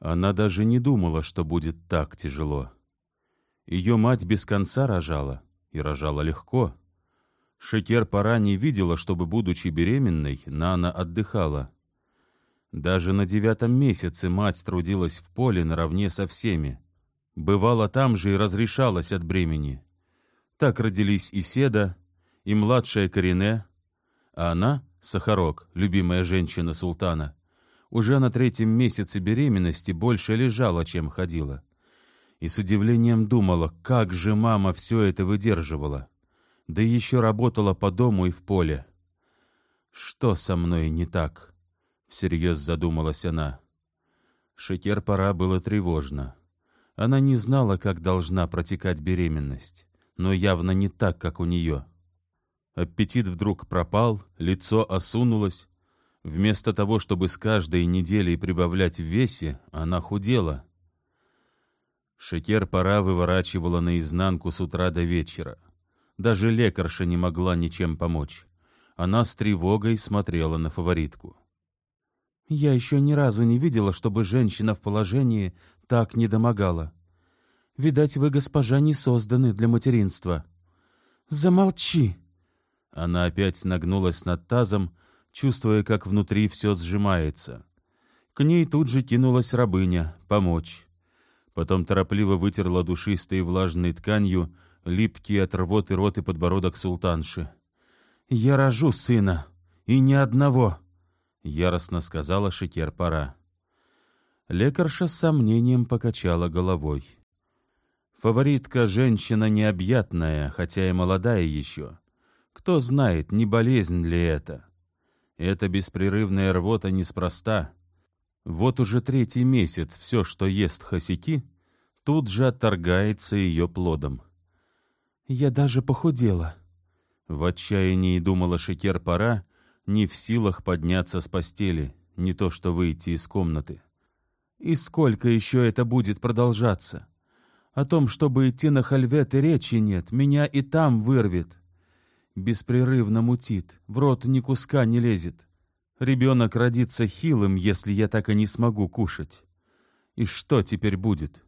Она даже не думала, что будет так тяжело. Ее мать без конца рожала, и рожала легко. Шекер-пора не видела, чтобы, будучи беременной, Нана отдыхала. Даже на девятом месяце мать трудилась в поле наравне со всеми. Бывала там же и разрешалась от бремени. Так родились и Седа, и младшая Корине, а она, Сахарок, любимая женщина султана, уже на третьем месяце беременности больше лежала, чем ходила. И с удивлением думала, как же мама все это выдерживала. Да еще работала по дому и в поле. Что со мной не так? —— всерьез задумалась она. Шекер-пора было тревожно. Она не знала, как должна протекать беременность, но явно не так, как у нее. Аппетит вдруг пропал, лицо осунулось. Вместо того, чтобы с каждой неделей прибавлять в весе, она худела. Шекер-пора выворачивала наизнанку с утра до вечера. Даже лекарша не могла ничем помочь. Она с тревогой смотрела на фаворитку. Я еще ни разу не видела, чтобы женщина в положении так не домогала. Видать, вы, госпожа, не созданы для материнства. Замолчи! Она опять нагнулась над тазом, чувствуя, как внутри все сжимается. К ней тут же кинулась рабыня, помочь. Потом торопливо вытерла душистой влажной тканью липкий от рвоты рот и подбородок султанши. «Я рожу сына, и ни одного!» — яростно сказала Шекер-пора. Лекарша с сомнением покачала головой. Фаворитка — женщина необъятная, хотя и молодая еще. Кто знает, не болезнь ли это? Эта беспрерывная рвота неспроста. Вот уже третий месяц все, что ест хосяки, тут же отторгается ее плодом. «Я даже похудела», — в отчаянии думала Шекер-пора, не в силах подняться с постели, не то что выйти из комнаты. И сколько еще это будет продолжаться? О том, чтобы идти на хальвет, и речи нет, меня и там вырвет. Беспрерывно мутит, в рот ни куска не лезет. Ребенок родится хилым, если я так и не смогу кушать. И что теперь будет?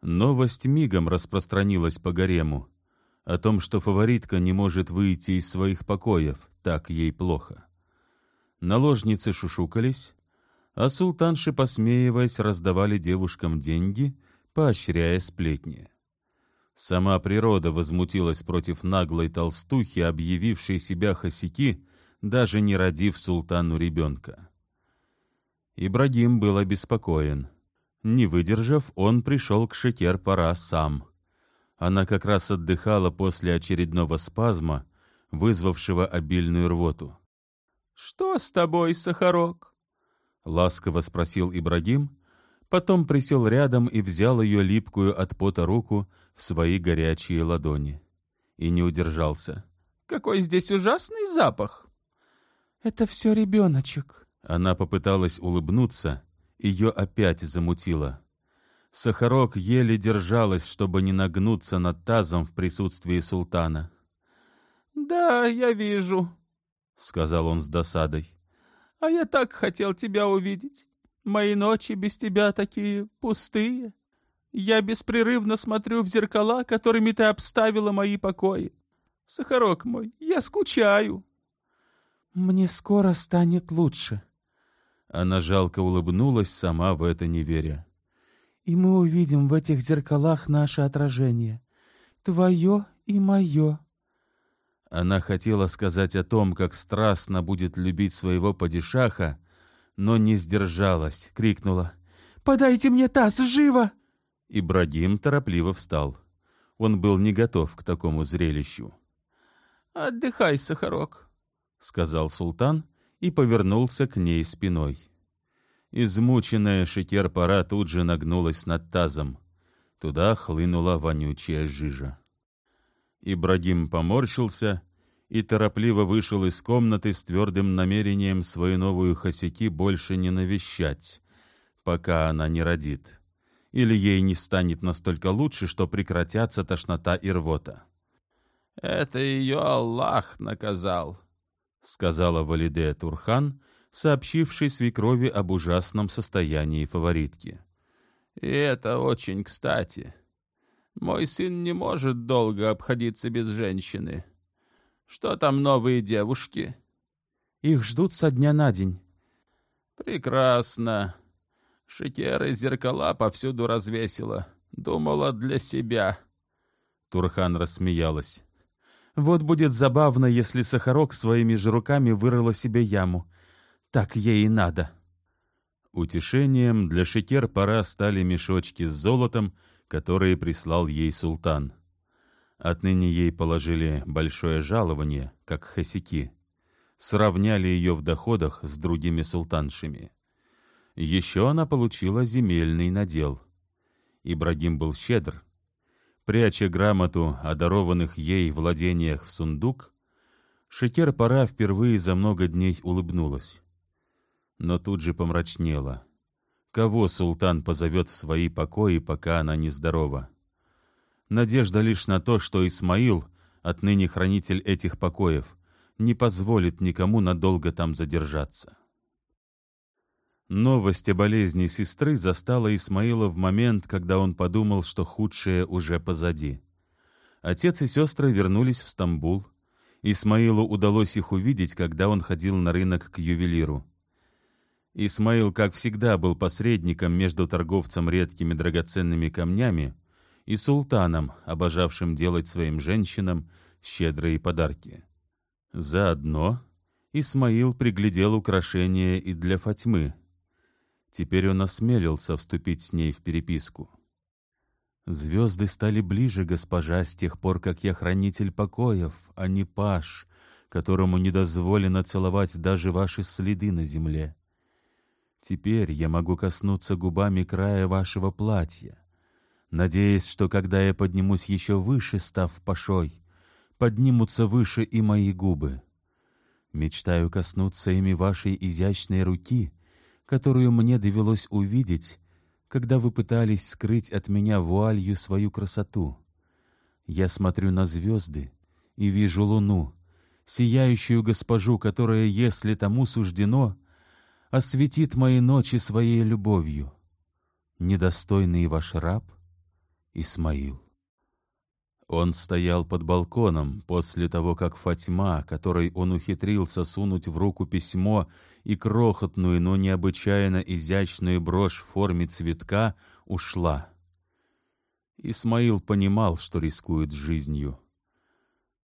Новость мигом распространилась по гарему о том, что фаворитка не может выйти из своих покоев, так ей плохо. Наложницы шушукались, а султанши, посмеиваясь, раздавали девушкам деньги, поощряя сплетни. Сама природа возмутилась против наглой толстухи, объявившей себя хосяки, даже не родив султану ребенка. Ибрагим был обеспокоен. Не выдержав, он пришел к Шекер-пора сам — она как раз отдыхала после очередного спазма, вызвавшего обильную рвоту. «Что с тобой, Сахарок?» — ласково спросил Ибрагим, потом присел рядом и взял ее липкую от пота руку в свои горячие ладони. И не удержался. «Какой здесь ужасный запах!» «Это все ребеночек». Она попыталась улыбнуться, ее опять замутило. Сахарок еле держалась, чтобы не нагнуться над тазом в присутствии султана. «Да, я вижу», — сказал он с досадой. «А я так хотел тебя увидеть. Мои ночи без тебя такие пустые. Я беспрерывно смотрю в зеркала, которыми ты обставила мои покои. Сахарок мой, я скучаю». «Мне скоро станет лучше». Она жалко улыбнулась, сама в это не веря и мы увидим в этих зеркалах наше отражение, твое и мое». Она хотела сказать о том, как страстно будет любить своего падишаха, но не сдержалась, крикнула «Подайте мне таз, живо!» Ибрагим торопливо встал. Он был не готов к такому зрелищу. «Отдыхай, Сахарок», — сказал султан и повернулся к ней спиной. Измученная шекер-пора тут же нагнулась над тазом. Туда хлынула вонючая жижа. Ибрагим поморщился и торопливо вышел из комнаты с твердым намерением свою новую хосяки больше не навещать, пока она не родит. Или ей не станет настолько лучше, что прекратятся тошнота и рвота. «Это ее Аллах наказал», — сказала Валидея Турхан, сообщивший свекрови об ужасном состоянии фаворитки. «И это очень кстати. Мой сын не может долго обходиться без женщины. Что там новые девушки?» «Их ждут со дня на день». «Прекрасно. Шикеры зеркала повсюду развесила. Думала для себя». Турхан рассмеялась. «Вот будет забавно, если Сахарок своими же руками вырыла себе яму. Так ей и надо». Утешением для Шикер пора стали мешочки с золотом, которые прислал ей султан. Отныне ей положили большое жалование, как хасики. Сравняли ее в доходах с другими султаншами. Еще она получила земельный надел. Ибрагим был щедр. Пряча грамоту о дарованных ей владениях в сундук, Шекер-пора впервые за много дней улыбнулась но тут же помрачнела. Кого султан позовет в свои покои, пока она нездорова? Надежда лишь на то, что Исмаил, отныне хранитель этих покоев, не позволит никому надолго там задержаться. Новость о болезни сестры застала Исмаила в момент, когда он подумал, что худшее уже позади. Отец и сестры вернулись в Стамбул. Исмаилу удалось их увидеть, когда он ходил на рынок к ювелиру. Исмаил, как всегда, был посредником между торговцем редкими драгоценными камнями и султаном, обожавшим делать своим женщинам щедрые подарки. Заодно Исмаил приглядел украшения и для Фатьмы. Теперь он осмелился вступить с ней в переписку. «Звезды стали ближе, госпожа, с тех пор, как я хранитель покоев, а не паш, которому не дозволено целовать даже ваши следы на земле. Теперь я могу коснуться губами края вашего платья, надеясь, что когда я поднимусь еще выше, став пашой, поднимутся выше и мои губы. Мечтаю коснуться ими вашей изящной руки, которую мне довелось увидеть, когда вы пытались скрыть от меня вуалью свою красоту. Я смотрю на звезды и вижу луну, сияющую госпожу, которая, если тому суждено, осветит мои ночи своей любовью. Недостойный ваш раб Исмаил. Он стоял под балконом после того, как Фатьма, которой он ухитрился сунуть в руку письмо и крохотную, но необычайно изящную брошь в форме цветка, ушла. Исмаил понимал, что рискует жизнью.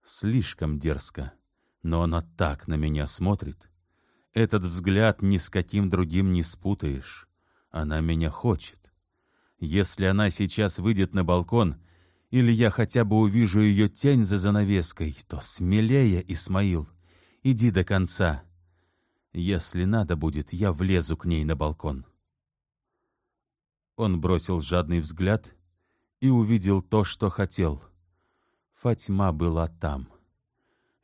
Слишком дерзко, но она так на меня смотрит. Этот взгляд ни с каким другим не спутаешь. Она меня хочет. Если она сейчас выйдет на балкон, или я хотя бы увижу ее тень за занавеской, то смелее, Исмаил, иди до конца. Если надо будет, я влезу к ней на балкон. Он бросил жадный взгляд и увидел то, что хотел. Фатьма была там.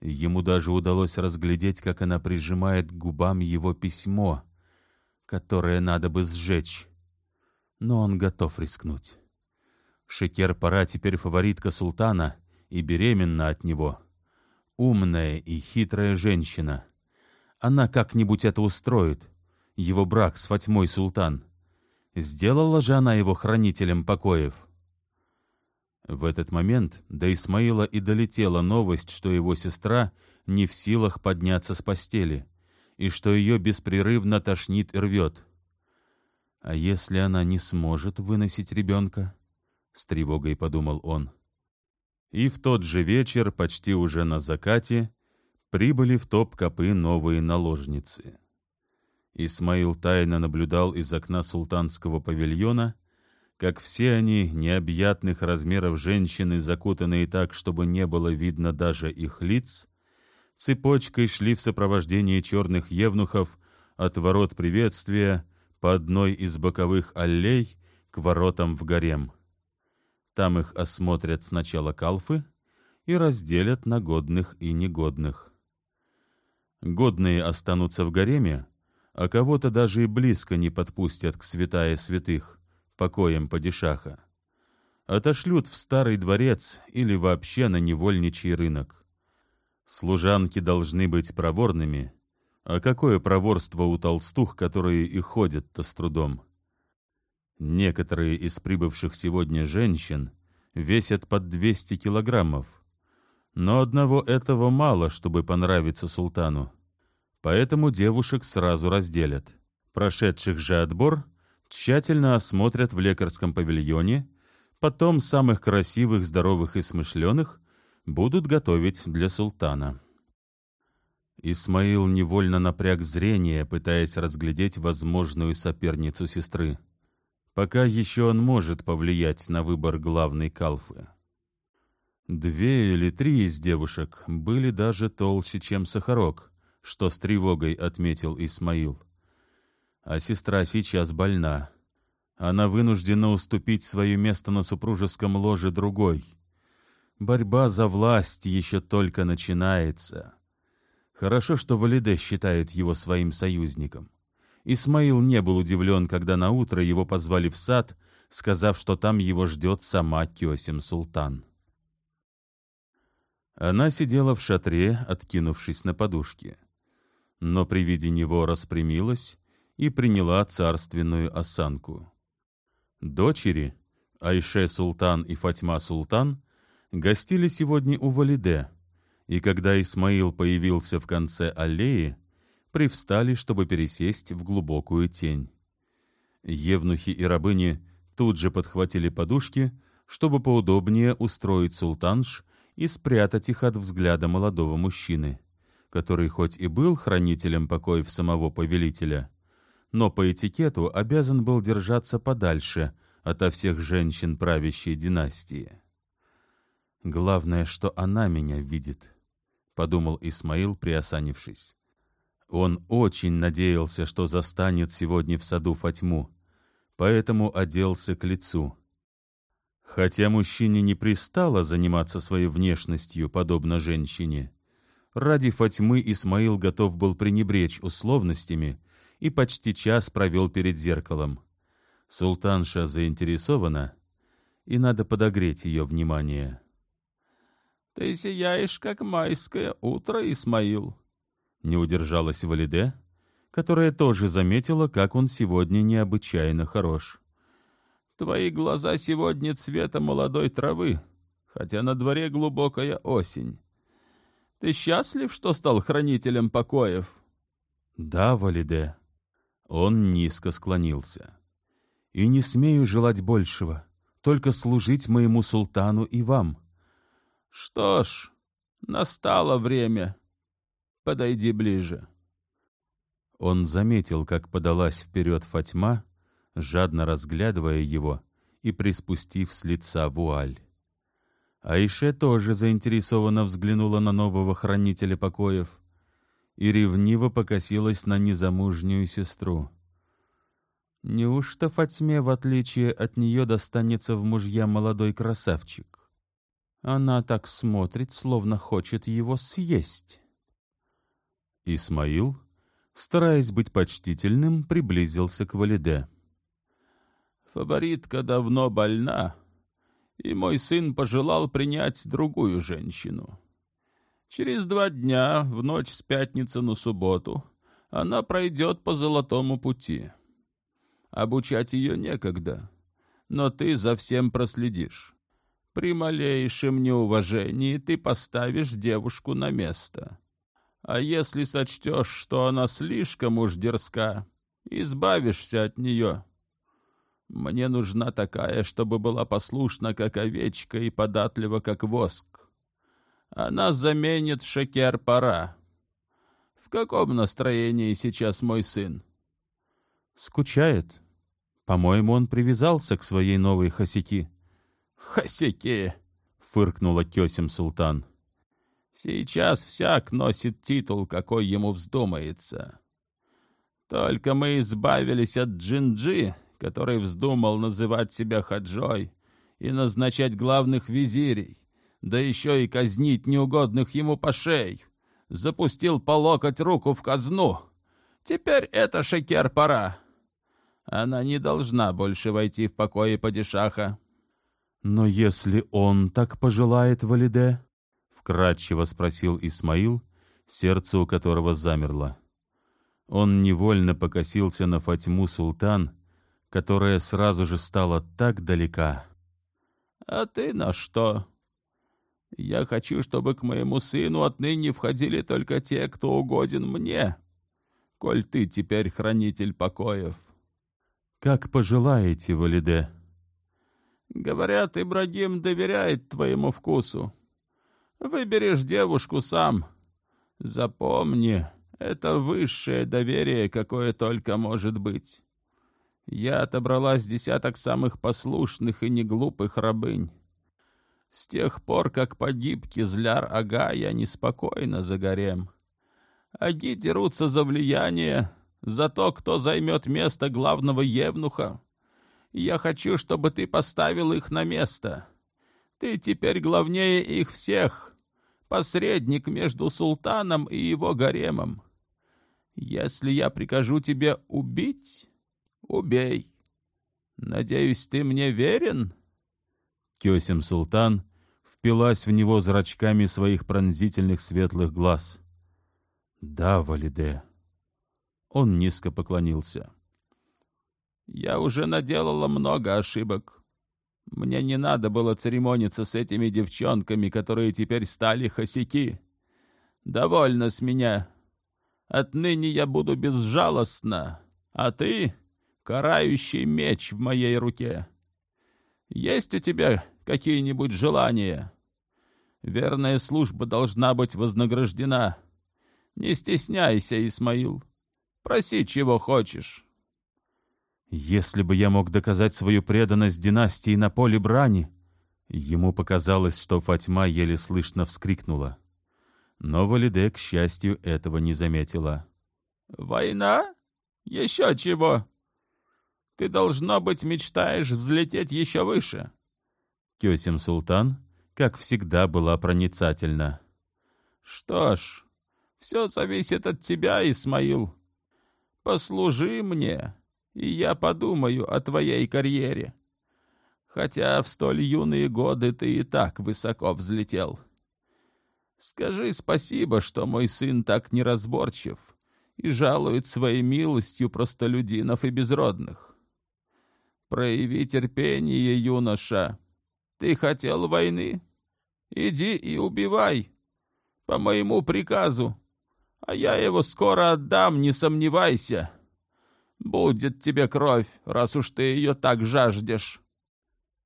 Ему даже удалось разглядеть, как она прижимает к губам его письмо, которое надо бы сжечь. Но он готов рискнуть. Шекер-пора теперь фаворитка султана и беременна от него. Умная и хитрая женщина. Она как-нибудь это устроит. Его брак с Фатьмой Султан. Сделала же она его хранителем покоев. В этот момент до Исмаила и долетела новость, что его сестра не в силах подняться с постели, и что ее беспрерывно тошнит и рвет. «А если она не сможет выносить ребенка?» — с тревогой подумал он. И в тот же вечер, почти уже на закате, прибыли в топ-копы новые наложницы. Исмаил тайно наблюдал из окна султанского павильона — как все они, необъятных размеров женщины, закутанные так, чтобы не было видно даже их лиц, цепочкой шли в сопровождении черных евнухов от ворот приветствия по одной из боковых аллей к воротам в гарем. Там их осмотрят сначала калфы и разделят на годных и негодных. Годные останутся в гареме, а кого-то даже и близко не подпустят к святая святых — покоем падишаха. Отошлют в старый дворец или вообще на невольничий рынок. Служанки должны быть проворными, А какое проворство у толстух, которые и ходят-то с трудом? Некоторые из прибывших сегодня женщин весят под 200 килограммов. Но одного этого мало, чтобы понравиться султану. Поэтому девушек сразу разделят. Прошедших же отбор тщательно осмотрят в лекарском павильоне, потом самых красивых, здоровых и смышленых будут готовить для султана. Исмаил невольно напряг зрение, пытаясь разглядеть возможную соперницу сестры. Пока еще он может повлиять на выбор главной калфы. Две или три из девушек были даже толще, чем Сахарок, что с тревогой отметил Исмаил. А сестра сейчас больна. Она вынуждена уступить свое место на супружеском ложе другой. Борьба за власть еще только начинается. Хорошо, что Валиде считает его своим союзником. Исмаил не был удивлен, когда на утро его позвали в сад, сказав, что там его ждет сама Кёсим Султан. Она сидела в шатре, откинувшись на подушке. Но при виде него распрямилась и приняла царственную осанку. Дочери, Айше Султан и Фатьма Султан, гостили сегодня у Валиде, и когда Исмаил появился в конце аллеи, привстали, чтобы пересесть в глубокую тень. Евнухи и рабыни тут же подхватили подушки, чтобы поудобнее устроить султанш и спрятать их от взгляда молодого мужчины, который хоть и был хранителем покоев самого повелителя, но по этикету обязан был держаться подальше ото всех женщин правящей династии. «Главное, что она меня видит», — подумал Исмаил, приосанившись. Он очень надеялся, что застанет сегодня в саду Фатьму, поэтому оделся к лицу. Хотя мужчине не пристало заниматься своей внешностью, подобно женщине, ради Фатьмы Исмаил готов был пренебречь условностями и почти час провел перед зеркалом. Султанша заинтересована, и надо подогреть ее внимание. — Ты сияешь, как майское утро, Исмаил, — не удержалась Валиде, которая тоже заметила, как он сегодня необычайно хорош. — Твои глаза сегодня цвета молодой травы, хотя на дворе глубокая осень. Ты счастлив, что стал хранителем покоев? — Да, Валиде. Он низко склонился. — И не смею желать большего, только служить моему султану и вам. — что ж, настало время. Подойди ближе. Он заметил, как подалась вперед Фатьма, жадно разглядывая его и приспустив с лица вуаль. Айше тоже заинтересованно взглянула на нового хранителя покоев и ревниво покосилась на незамужнюю сестру. Неужто Фатьме, в отличие от нее, достанется в мужья молодой красавчик? Она так смотрит, словно хочет его съесть. Исмаил, стараясь быть почтительным, приблизился к Валиде. «Фаворитка давно больна, и мой сын пожелал принять другую женщину. Через два дня, в ночь с пятницы на субботу, она пройдет по золотому пути. Обучать ее некогда, но ты за всем проследишь. При малейшем неуважении ты поставишь девушку на место. А если сочтешь, что она слишком уж дерзка, избавишься от нее. Мне нужна такая, чтобы была послушна, как овечка, и податлива, как воск. Она заменит шекер-пора. В каком настроении сейчас мой сын? Скучает. По-моему, он привязался к своей новой хосяки. «Хосяки!» — фыркнула Кесим Султан. «Сейчас всяк носит титул, какой ему вздумается. Только мы избавились от Джинджи, который вздумал называть себя хаджой и назначать главных визирей, да еще и казнить неугодных ему пошей. Запустил по локоть руку в казну. Теперь это шекер-пора. Она не должна больше войти в покои падишаха. «Но если он так пожелает, Валиде?» — вкратчиво спросил Исмаил, сердце у которого замерло. Он невольно покосился на Фатьму Султан, которая сразу же стала так далека. «А ты на что? Я хочу, чтобы к моему сыну отныне входили только те, кто угоден мне, коль ты теперь хранитель покоев». «Как пожелаете, Валиде». «Говорят, Ибрагим доверяет твоему вкусу. Выберешь девушку сам. Запомни, это высшее доверие, какое только может быть. Я отобрала с десяток самых послушных и неглупых рабынь. С тех пор, как погиб Кизляр-ага, я неспокойно за горем. Они дерутся за влияние, за то, кто займет место главного евнуха. Я хочу, чтобы ты поставил их на место. Ты теперь главнее их всех, посредник между султаном и его гаремом. Если я прикажу тебе убить, убей. Надеюсь, ты мне верен?» Кесим Султан впилась в него зрачками своих пронзительных светлых глаз. «Да, Валиде». Он низко поклонился. «Я уже наделала много ошибок. Мне не надо было церемониться с этими девчонками, которые теперь стали хосяки. Довольно с меня. Отныне я буду безжалостна, а ты — карающий меч в моей руке. Есть у тебя какие-нибудь желания? Верная служба должна быть вознаграждена. Не стесняйся, Исмаил. Проси, чего хочешь. Если бы я мог доказать свою преданность династии на поле брани... Ему показалось, что Фатьма еле слышно вскрикнула. Но Валиде, к счастью, этого не заметила. «Война? Еще чего? Ты, должно быть, мечтаешь взлететь еще выше». Кесим Султан, как всегда, была проницательна. «Что ж, все зависит от тебя, Исмаил. Послужи мне, и я подумаю о твоей карьере. Хотя в столь юные годы ты и так высоко взлетел». Скажи спасибо, что мой сын так неразборчив и жалует своей милостью простолюдинов и безродных. Прояви терпение, юноша. Ты хотел войны? Иди и убивай. По моему приказу. А я его скоро отдам, не сомневайся. Будет тебе кровь, раз уж ты ее так жаждешь.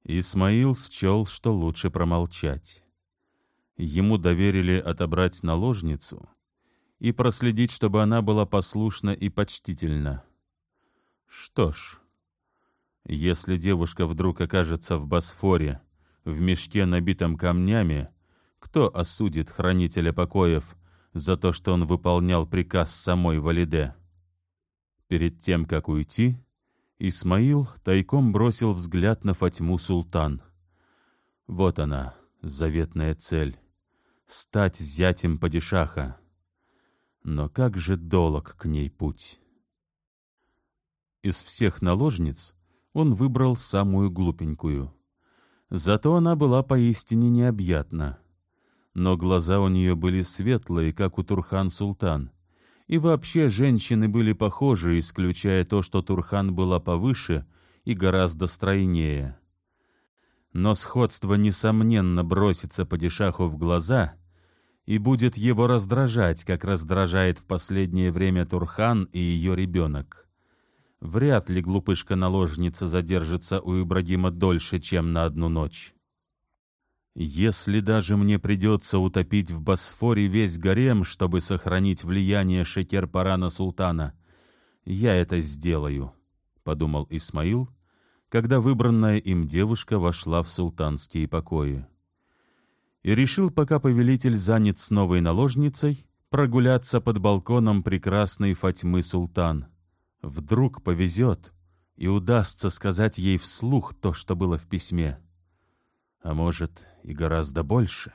Исмаил счел, что лучше промолчать. Ему доверили отобрать наложницу и проследить, чтобы она была послушна и почтительна. Что ж, если девушка вдруг окажется в Босфоре, в мешке, набитом камнями, кто осудит хранителя покоев за то, что он выполнял приказ самой Валиде? Перед тем, как уйти, Исмаил тайком бросил взгляд на Фатьму Султан. Вот она, заветная цель стать зятем падишаха. Но как же долог к ней путь? Из всех наложниц он выбрал самую глупенькую. Зато она была поистине необъятна. Но глаза у нее были светлые, как у Турхан-Султан. И вообще женщины были похожи, исключая то, что Турхан была повыше и гораздо стройнее. Но сходство, несомненно, бросится падишаху в глаза и будет его раздражать, как раздражает в последнее время Турхан и ее ребенок. Вряд ли глупышка-наложница задержится у Ибрагима дольше, чем на одну ночь. Если даже мне придется утопить в Босфоре весь гарем, чтобы сохранить влияние Шекер-Парана Султана, я это сделаю, — подумал Исмаил, когда выбранная им девушка вошла в султанские покои и решил, пока повелитель занят с новой наложницей, прогуляться под балконом прекрасной Фатьмы Султан. Вдруг повезет, и удастся сказать ей вслух то, что было в письме. А может, и гораздо больше.